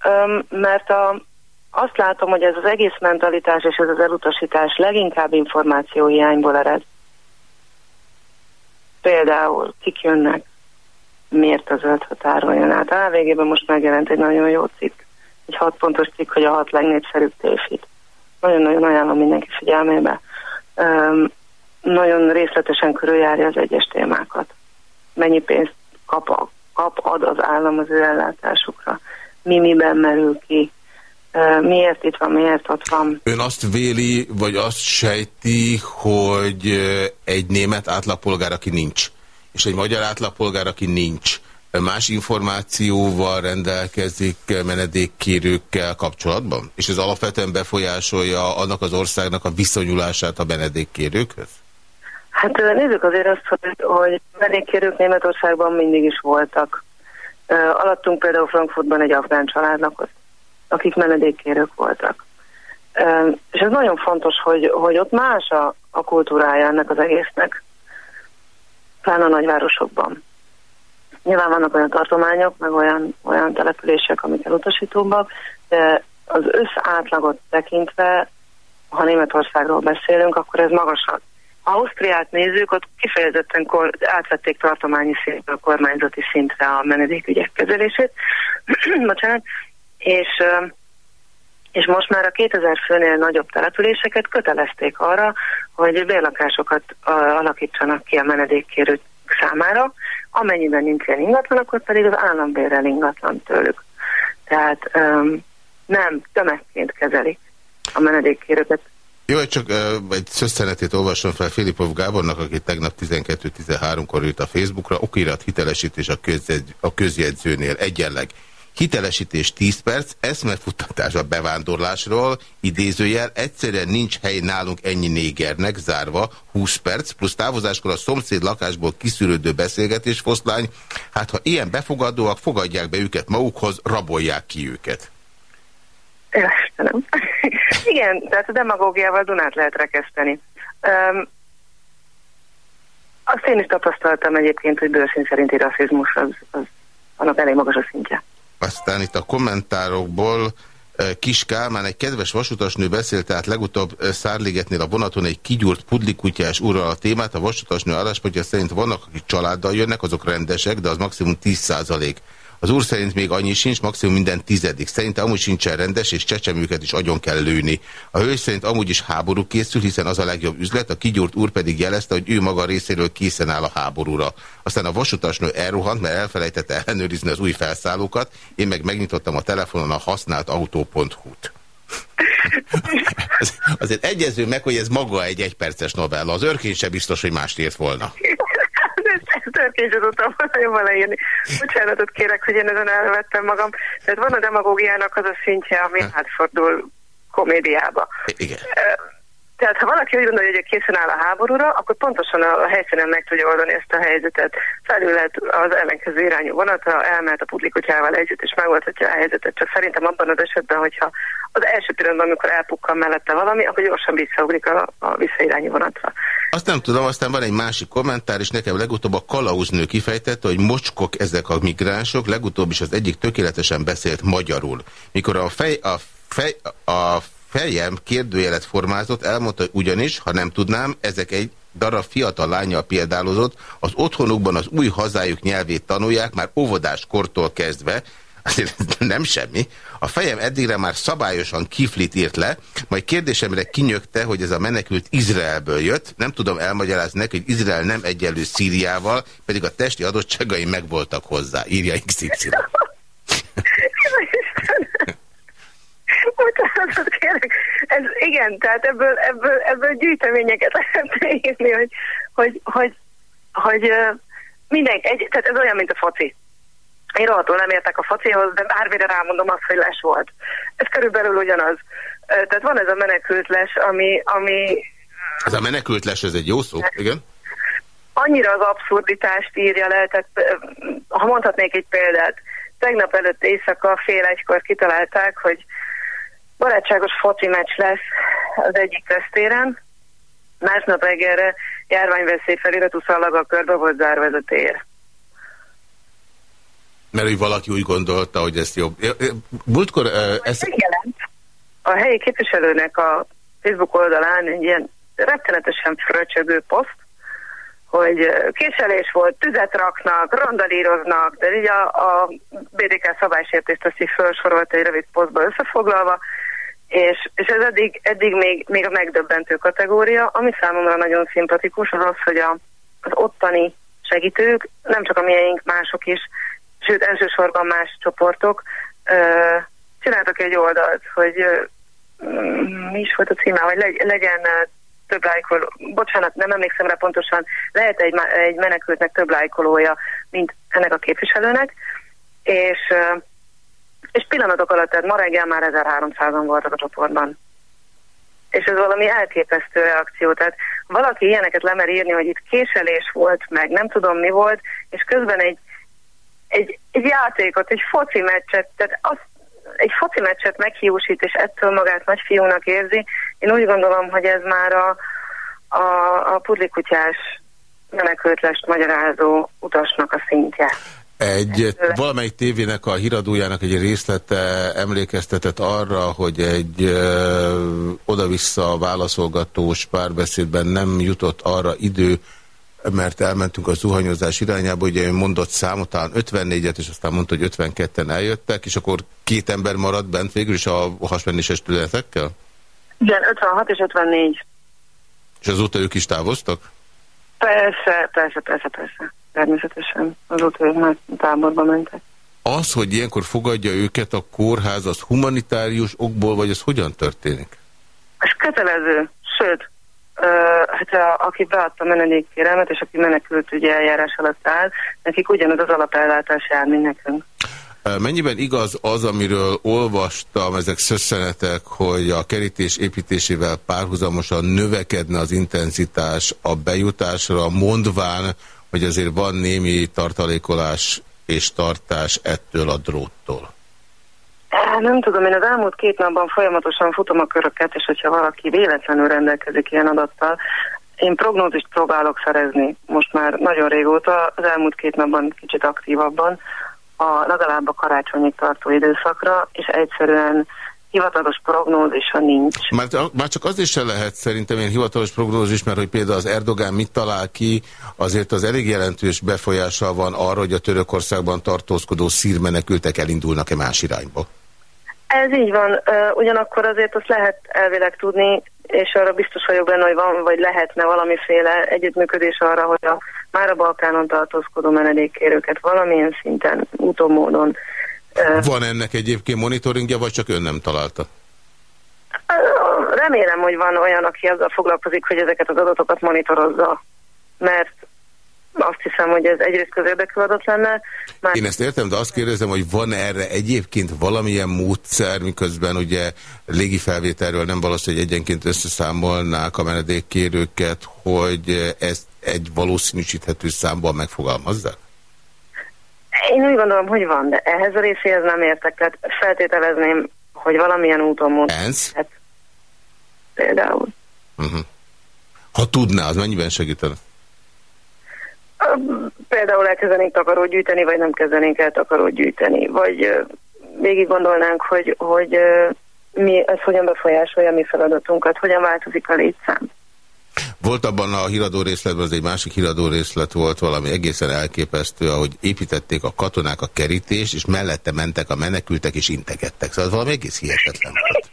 mert a, azt látom, hogy ez az egész mentalitás és ez az elutasítás leginkább információhiányból ered. Például kik jönnek, miért a zöld határon jön át. Á, végében most megjelent egy nagyon jó cikk, egy hat pontos cikk, hogy a hat legnépszerűbb tévhit. Nagyon-nagyon ajánlom mindenki figyelmébe. Um, nagyon részletesen körüljárja az egyes témákat. Mennyi pénzt kap, a, kap, ad az állam az ő ellátásukra. Mi miben merül ki. Miért itt van, miért ott van. Ön azt véli, vagy azt sejti, hogy egy német átlagpolgár, aki nincs, és egy magyar átlagpolgár, aki nincs, más információval rendelkezik menedékkérőkkel kapcsolatban? És ez alapvetően befolyásolja annak az országnak a viszonyulását a menedékkérőkhöz? Hát nézzük azért azt, hogy, hogy menedékkérők Németországban mindig is voltak. Alattunk például Frankfurtban egy afgán család lakott, akik menedékkérők voltak. És ez nagyon fontos, hogy, hogy ott más a, a kultúrája ennek az egésznek, pláne a nagyvárosokban. Nyilván vannak olyan tartományok, meg olyan, olyan települések, amik elutasítóbbak, de az összátlagot tekintve, ha Németországról beszélünk, akkor ez magasabb. Ha Ausztriát nézzük, ott kifejezetten kor, átvették tartományi szintről kormányzati szintre a menedékügyek kezelését, bocsánat, és, és most már a 2000 főnél nagyobb településeket kötelezték arra, hogy bérlakásokat alakítsanak ki a menedékkérők számára, amennyiben nincs ilyen ingatlan, akkor pedig az állam bérel ingatlan tőlük. Tehát um, nem tömegként kezelik a menedékkérőket. Jó, csak uh, egy szösszenetét olvasom fel Filipov Gábornak, aki tegnap 12-13-kor írt a Facebookra, okirat hitelesítés a, közjegy, a közjegyzőnél egyenleg. Hitelesítés 10 perc, eszmefuttatás a bevándorlásról, idézőjel, egyszerűen nincs hely nálunk ennyi négernek, zárva, 20 perc, plusz távozáskor a szomszéd lakásból kiszűrődő beszélgetés foszlány, hát ha ilyen befogadóak, fogadják be őket magukhoz, rabolják ki őket. Istenem. Igen, tehát a demagógiával Dunát lehet rekeszteni. Um, azt én is tapasztaltam egyébként, hogy bőrszín szerinti rasszizmus az, az annak elég magas a szintje. Aztán itt a kommentárokból Kis Kálmán, egy kedves vasutasnő beszélt, tehát legutóbb Szárligetnél a vonaton egy kigyúrt pudlikutyás úrral a témát. A vasutasnő álláspontja szerint vannak, akik családdal jönnek, azok rendesek, de az maximum 10 százalék. Az úr szerint még annyi sincs, maximum minden tizedik. Szerinte amúgy sincsen rendes, és csecsemőket is agyon kell lőni. A hölgy szerint amúgy is háború készül, hiszen az a legjobb üzlet, a kigyúrt úr pedig jelezte, hogy ő maga részéről készen áll a háborúra. Aztán a vasutasnő elrohant, mert elfelejtette ellenőrizni az új felszállókat, én meg megnyitottam a telefonon a használt autó.hu-t. azért egyező meg, hogy ez maga egy egyperces novella. Az örkény sem biztos, hogy mást ért volna történt tudtam jobban leírni. Bocsánatot kérek, hogy én ezen elvettem magam. Tehát van a demagógiának az a szintje, ami átfordul komédiába. Igen. Tehát ha valaki úgy gondolja, hogy készen áll a háborúra, akkor pontosan a helyszínen meg tudja oldani ezt a helyzetet. Felülhet az ellenkező irányú vonatra, elmehet a publikutyával együtt, és megoldhatja a helyzetet. Csak szerintem abban az esetben, hogyha az első pillanatban, amikor elpukkan mellette valami, akkor gyorsan visszaugrik a, a visszairányú vonatra. Azt nem tudom, aztán van egy másik kommentár, és nekem legutóbb a kalauznő kifejtette, hogy mocskok ezek a migránsok, legutóbb is az egyik tökéletesen beszélt magyarul. Mikor a fej, a fej, a fejem kérdőjelet formázott, elmondta hogy ugyanis, ha nem tudnám, ezek egy darab fiatal lánya példálozott, az otthonukban az új hazájuk nyelvét tanulják már óvodás kortól kezdve, azért nem semmi. A fejem eddigre már szabályosan kiflit írt le, majd kérdésemre kinyögte, hogy ez a menekült Izraelből jött. Nem tudom elmagyarázni neki, hogy Izrael nem egyenlő Szíriával, pedig a testi adottságai megvoltak hozzá, írja XY. Bocsánatot kérek. Ez, igen, tehát ebből, ebből, ebből gyűjteményeket lehet írni, hogy, hogy, hogy, hogy mindenki, egy, tehát ez olyan, mint a foci. Én rohadtul nem értek a focihoz, de bármire rámondom azt, hogy les volt. Ez körülbelül ugyanaz. Tehát van ez a menekült les, ami... ami ez a menekült les, ez egy jó szó, igen? annyira az abszurditást írja le, tehát ha mondhatnék egy példát, tegnap előtt éjszaka fél egykor kitalálták, hogy barátságos foci meccs lesz az egyik köztéren, másnap reggelre járványveszély feliratú szalaggal körbe volt zárva ez a tér. Mert hogy valaki úgy gondolta, hogy ezt jobb. Múltkor... Uh, ez... A helyi képviselőnek a Facebook oldalán egy ilyen rettenetesen fröcsögő poszt, hogy késelés volt, tüzet raknak, randalíroznak, de így a, a BDK szabálysértést azt így felsorolta egy rövid posztba összefoglalva, és, és ez eddig, eddig még, még a megdöbbentő kategória, ami számomra nagyon szimpatikus, az az, hogy a, az ottani segítők, nem csak a miénk, mások is, sőt elsősorban más csoportok, csináltak egy oldalt, hogy ö, mi is volt a címe, hogy legyen több lájkoló, bocsánat, nem emlékszem rá pontosan, lehet egy, egy menekültnek több lájkolója, mint ennek a képviselőnek, és, és pillanatok alatt, tehát ma reggel már 1300-an voltak a csoportban. És ez valami elképesztő reakció, tehát valaki ilyeneket lemer írni, hogy itt késelés volt, meg nem tudom mi volt, és közben egy, egy, egy játékot, egy foci meccset, tehát azt egy foci meccset meghiúsít, és ettől magát nagy fiúnak érzi, én úgy gondolom, hogy ez már a, a, a pudlikutyás menekültlest magyarázó utasnak a szintje. Egy valamelyik tévének a híradójának egy részlete emlékeztetett arra, hogy egy oda-vissza válaszolgatós párbeszédben nem jutott arra idő, mert elmentünk a zuhanyozás irányába, ugye ő mondott számot, talán 54-et, és aztán mondta, hogy 52-en eljöttek, és akkor két ember maradt bent végül is a hasmenéses tületekkel? Igen, 56 és 54. És azóta ők is távoztak? Persze, persze, persze, persze. Természetesen. Azóta ők már táborba mentek. Az, hogy ilyenkor fogadja őket a kórház, az humanitárius okból, vagy ez hogyan történik? Ez kötelező. Sőt, hát a, aki beadta menedékkérelmet, és aki menekült ugye eljárás alatt áll, nekik ugyanaz az alapellátás jár, mint nekünk. Mennyiben igaz az, amiről olvastam, ezek szösszenetek, hogy a kerítés építésével párhuzamosan növekedne az intenzitás a bejutásra, mondván, hogy azért van némi tartalékolás és tartás ettől a dróttól? Nem tudom, én az elmúlt két napban folyamatosan futom a köröket, és hogyha valaki véletlenül rendelkezik ilyen adattal, én prognózist próbálok szerezni most már nagyon régóta, az elmúlt két napban kicsit aktívabban, a legalább a karácsonyig tartó időszakra, és egyszerűen hivatalos prognózisa nincs. Már, már csak az is se lehet szerintem ilyen hivatalos prognózis, mert hogy például az Erdogán mit talál ki, azért az elég jelentős befolyással van arra, hogy a Törökországban tartózkodó szírmenekültek elindulnak-e más irányba. Ez így van, ugyanakkor azért azt lehet elvileg tudni, és arra biztos vagyok benne, hogy van, vagy lehetne valamiféle együttműködés arra, hogy a már a Balkánon tartózkodó menedékkérőket valamilyen szinten, úton, módon. Van ennek egyébként monitoringja, vagy csak ön nem találta? Remélem, hogy van olyan, aki azzal foglalkozik, hogy ezeket az adatokat monitorozza, mert azt hiszem, hogy ez egyrészt közérdekű adat lenne. Már... Én ezt értem, de azt kérdezem, hogy van erre egyébként valamilyen módszer, miközben ugye légifelvételről nem valószínű, hogy egyenként összeszámolnák a menedékkérőket, hogy ezt egy valószínűsíthető számban megfogalmazzák? Én úgy gondolom, hogy van, de ehhez a részéhez nem értek. Tehát feltételezném, hogy valamilyen úton. ENSZ? Hát, például. Uh -huh. Ha tudná, az mennyiben segítene? Például elkezdenénk takarót gyűjteni, vagy nem kezdenénk el takarót gyűjteni, vagy végig gondolnánk, hogy, hogy mi, ez hogyan befolyásolja mi feladatunkat, hogyan változik a létszám. Volt abban a híradó részletben, az egy másik híradó részlet volt, valami egészen elképesztő, ahogy építették a katonák a kerítést, és mellette mentek a menekültek, és integettek. Szóval valami egész hihetetlen volt.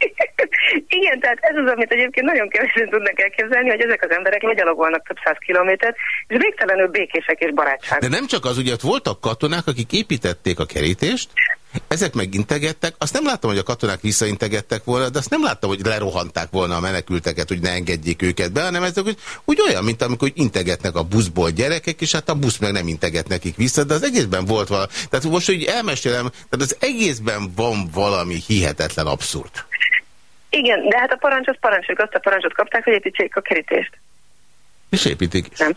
Igen, tehát ez az, amit egyébként nagyon kevesen tudnak elképzelni, hogy ezek az emberek legyalogolnak több száz kilométert, és végtelenül békések és barátságok. De nem csak az, ugye ott voltak katonák, akik építették a kerítést, ezek megintegettek, azt nem láttam, hogy a katonák visszaintegettek volna, de azt nem láttam, hogy lerohanták volna a menekülteket, hogy ne engedjék őket be, hanem ezek úgy, úgy olyan, mint amikor integetnek a buszból gyerekek, és hát a busz meg nem integet nekik vissza, de az egészben volt valami. Tehát most, hogy elmesélem, tehát az egészben van valami hihetetlen abszurd. Igen, de hát a parancs az parancs, azt a parancsot kapták, hogy építsék a kerítést. És építik. Nem.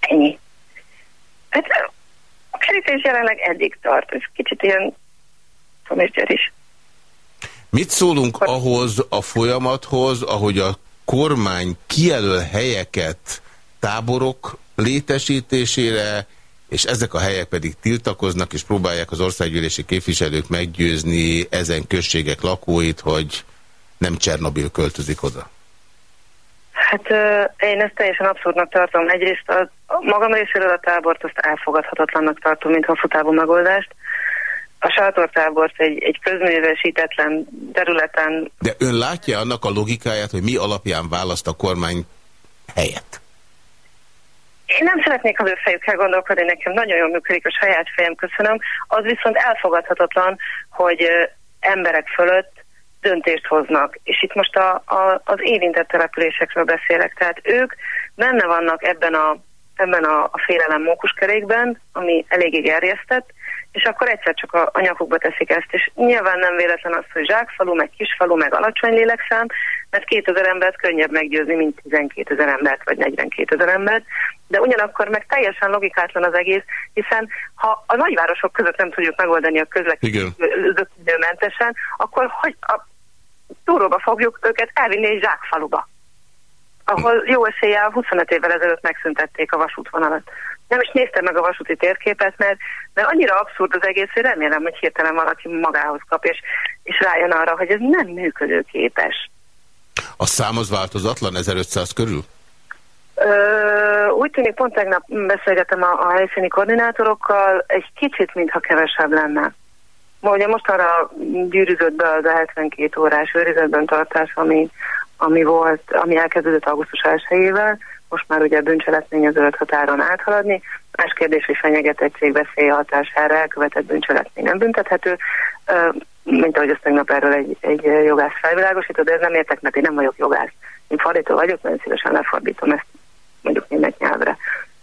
Ennyi. Hát a kerítés jelenleg eddig tart, ez kicsit ilyen is. Mit szólunk ahhoz a folyamathoz, ahogy a kormány kijelöl helyeket táborok létesítésére, és ezek a helyek pedig tiltakoznak, és próbálják az országgyűlési képviselők meggyőzni ezen községek lakóit, hogy nem Csernobil költözik oda? Hát én ezt teljesen abszurdnak tartom. Egyrészt a, a magam részéről a tábort azt elfogadhatatlannak tartom, mint hosszú megoldást. A sátortábort egy, egy közművesítetlen területen... De ön látja annak a logikáját, hogy mi alapján választ a kormány helyet? Én nem szeretnék az ő fejükkel gondolkodni, nekem nagyon jól működik a saját fejem, köszönöm. Az viszont elfogadhatatlan, hogy emberek fölött döntést hoznak. És itt most a, a, az érintett településekről beszélek. Tehát ők benne vannak ebben a, ebben a, a félelem mókuskerékben, ami eléggé gerjesztett, és akkor egyszer csak a, a nyakukba teszik ezt. És nyilván nem véletlen az, hogy zsákfalu, meg kisfalu, meg alacsony lélekszám, mert 2000 embert könnyebb meggyőzni, mint 12 ezer embert, vagy 42 ezer embert, de ugyanakkor meg teljesen logikátlan az egész, hiszen ha a nagyvárosok között nem tudjuk megoldani a közlekedőmentesen, akkor hogy a túróba fogjuk őket elvinni egy zsákfaluba, ahol jó eséllyel 25 évvel ezelőtt megszüntették a vasútvonalat. Nem is néztem meg a vasúti térképet, mert, mert annyira abszurd az egész, hogy remélem, hogy hirtelen valaki magához kap, és, és rájön arra, hogy ez nem működőképes. A szám az változatlan, 1500 körül? Ö, úgy tűnik, pont tegnap beszélgetem a, a helyszíni koordinátorokkal, egy kicsit, mintha kevesebb lenne. Ugye most arra gyűrűzött be az a 72 órás őrizetben tartás, ami, ami volt, ami elkezdődött augusztus 1 most már ugye bűncselekmény a zöld határon áthaladni. Más kérdés, hogy fenyegetettség veszély hatására elkövetett bűncselekmény nem büntethető, mint ahogy azt tegnap erről egy, egy jogász felvilágosított, de ez nem értek, mert én nem vagyok jogász. Én fordító vagyok, nagyon szívesen lefordítom ezt mondjuk német nyelvre.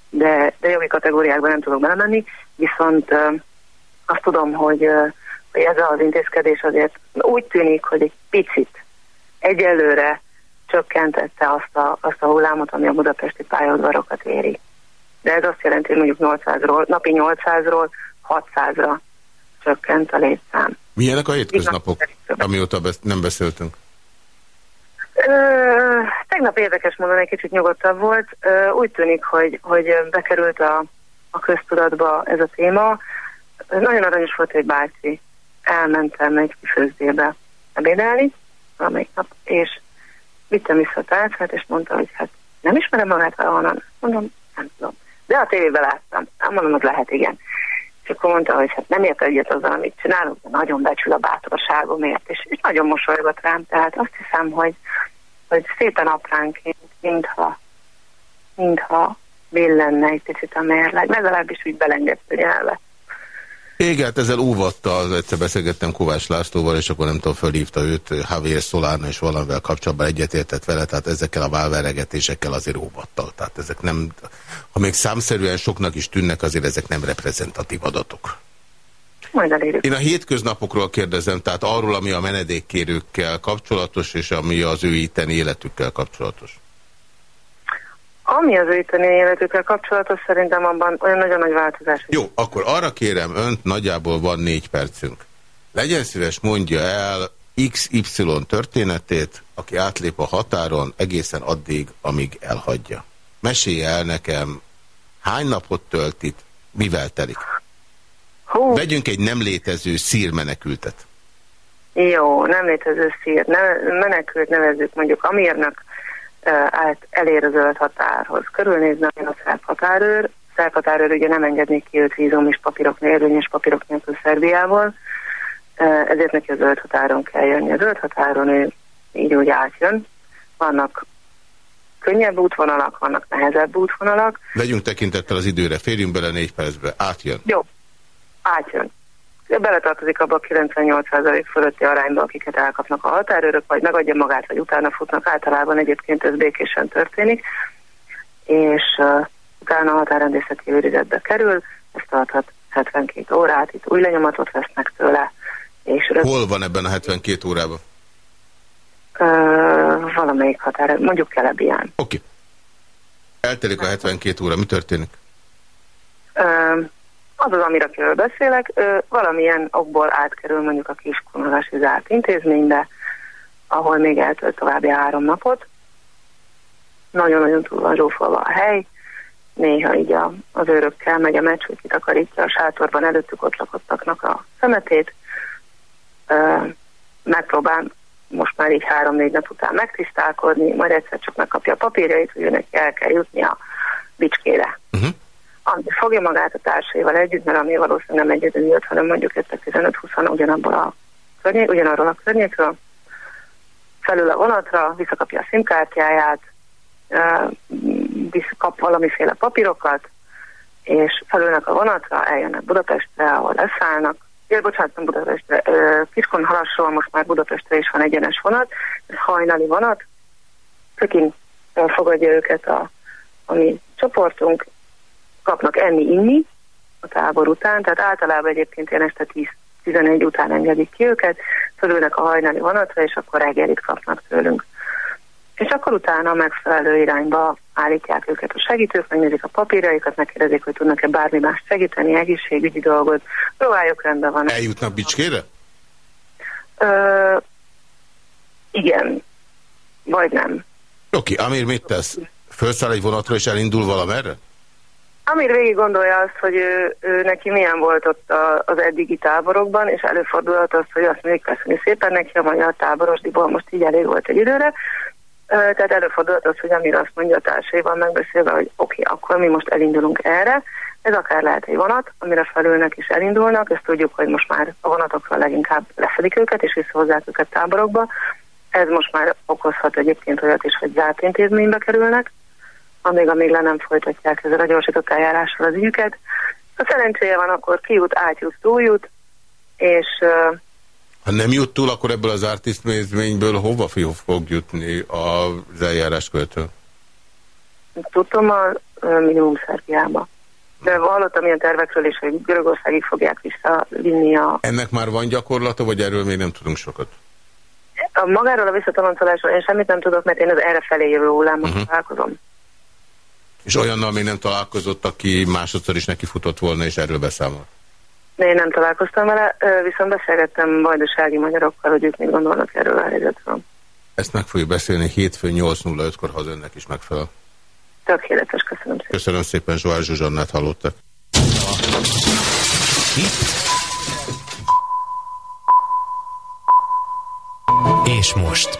De, de jogi kategóriákban nem tudok belemenni, viszont azt tudom, hogy hogy ez az intézkedés azért úgy tűnik, hogy egy picit egyelőre csökkentette azt a, azt a hullámot, ami a budapesti pályaudvarokat éri. De ez azt jelenti, hogy mondjuk 800-ról, napi 800-ról 600-ra csökkent a létszám. Milyenek a hétköznapok, amióta nem beszéltünk? Ö, tegnap érdekes mondani, egy kicsit nyugodtabb volt. Ö, úgy tűnik, hogy, hogy bekerült a, a köztudatba ez a téma. Nagyon aranyos volt egy bácsi, elmentem egy kifőzdébe ebédelni valamelyik nap, és vittem vissza a tárcát, és mondta, hogy hát nem ismerem magát valahonnan. Mondom, nem tudom. De a tévében láttam. Nem mondom, hogy lehet, igen. És akkor mondta, hogy hát nem ért egyet azzal, amit csinálok, de nagyon becsül a bátorságomért, és, és nagyon mosolygott rám. Tehát azt hiszem, hogy, hogy szépen apránként, mintha, mintha billenne egy picit a mérleg, legalábbis úgy belengedte nyelvet. Igen, hát ezzel óvatta, egyszer beszélgettem Kovács Lászlóval, és akkor nem tudom, fölhívta őt Javier Solana, és valamivel kapcsolatban egyetértett vele, tehát ezekkel a válveregetésekkel azért óvatta. Tehát ezek nem, ha még számszerűen soknak is tűnnek, azért ezek nem reprezentatív adatok. Majd elérjük. Én a hétköznapokról kérdezem, tehát arról, ami a menedékkérőkkel kapcsolatos, és ami az ő itteni életükkel kapcsolatos. Ami az ő életükkel kapcsolatos, szerintem abban olyan nagyon nagy változás. Jó, akkor arra kérem önt, nagyjából van négy percünk. Legyen szíves, mondja el XY történetét, aki átlép a határon egészen addig, amíg elhagyja. Mesélje el nekem, hány napot tölt itt, mivel telik? Hú. Vegyünk egy nem létező szírmenekültet. Jó, nem létező szír. Ne, menekült nevezzük mondjuk Amirnak, át, elér a zöld határhoz. Körülnézne a szerb határőr, szerb határőr ugye nem engednék ki őt vízum és papírok, érvényes papírok nélkül Szerbiából, ezért neki a zöld határon kell jönni. A zöld határon ő így úgy átjön. Vannak könnyebb útvonalak, vannak nehezebb útvonalak. Legyünk tekintettel az időre, férjünk bele négy percbe. Átjön. Jó, átjön beletartozik abba a 98% fölötti arányba, akiket elkapnak a határőrök, vagy megadja magát, vagy utána futnak. Általában egyébként ez békésen történik, és uh, utána a határrendészeti őrizetbe kerül, ez tarthat 72 órát, itt új lenyomatot vesznek tőle. És Hol van ebben a 72 órában? Uh, valamelyik határ, mondjuk Kelebián. Oké. Okay. Eltelik a 72 óra, mi történik? Az az, amiről beszélek, valamilyen okból átkerül mondjuk a kiskonolási zárt intézménybe, ahol még eltölt további három napot. Nagyon-nagyon túl van zsúfolva a hely, néha így a, az őrökkel megy a meccs, hogy kitakarítja a sátorban előttük ott lakottaknak a szemetét. Megpróbál most már így három-négy nap után megtisztálkodni, majd egyszer csak megkapja a papírjait, hogy őnek el kell jutni a bicskére. Uh-huh. Fogja magát a társaival együtt, mert ami valószínűleg nem egyedül jött, hanem mondjuk ezt 15-20 ugyanabból a környék, ugyanarról a környékről, felül a vonatra, visszakapja a szimkártyáját, kap valamiféle papírokat, és felülnek a vonatra, eljönnek Budapestre, ahol leszállnak, Ja, bocsánat, nem Budapestre. Kiskon halasról most már Budapestre is van egyenes vonat, ez hajnali vonat. Peking fogadja őket a, a mi csoportunk, kapnak enni-inni a tábor után, tehát általában egyébként ilyen este 10-11 után engedik ki őket, fölülnek a hajnali vonatra, és akkor reggelit kapnak tőlünk és akkor utána megfelelő irányba állítják őket a segítők, megnézik a papírjaikat, megkérdezik, hogy tudnak-e bármi más segíteni, egészségügyi dolgot, próbáljuk rendben van. Eljutnak Bicskére? Ö, igen, vagy nem. Oké, okay, Amir mit tesz? Felszáll egy vonatra és elindul valamerre? Amir végig gondolja azt, hogy ő, ő neki milyen volt ott a, az eddigi táborokban, és előfordulhat az, hogy azt mondjuk köszönni szépen neki a magyar táborosdiból most így elég volt egy időre, tehát előfordult az, hogy amire azt mondja a társaival megbeszélve, hogy oké, okay, akkor mi most elindulunk erre, ez akár lehet egy vonat, amire felülnek és elindulnak, ezt tudjuk, hogy most már a vonatokra leginkább leszedik őket, és visszahozzák őket táborokba. Ez most már okozhat egyébként olyat is, hogy zárt intézménybe kerülnek, amíg, amíg le nem folytatják ezzel a gyorsított eljárással az ügyüket. Ha szerencséje van, akkor kijut, átjut, túljut, és ha nem jut túl, akkor ebből az artistmézményből hova fog jutni az eljárás követő? Tudtam a minimum Szerbiába. De hallottam ilyen tervekről is, hogy Görögországig fogják visszavinni a... Ennek már van gyakorlata, vagy erről még nem tudunk sokat? A magáról a visszatoloncolásról én semmit nem tudok, mert én az erre felé jövő hullámmal uh mhm. -huh. találkozom. És olyannal még nem találkozott, aki másodszor is neki futott volna, és erről beszámolt? Én nem találkoztam vele, viszont beszélgettem vajdasági magyarokkal, hogy ők mit gondolnak erről a helyzetről. Ezt meg fogjuk beszélni hétfő 8.05-kor, ha az önnek is megfelel. Tökéletes, köszönöm szépen. Köszönöm szépen, Zsoár Zsuzsannát hallottak. És most,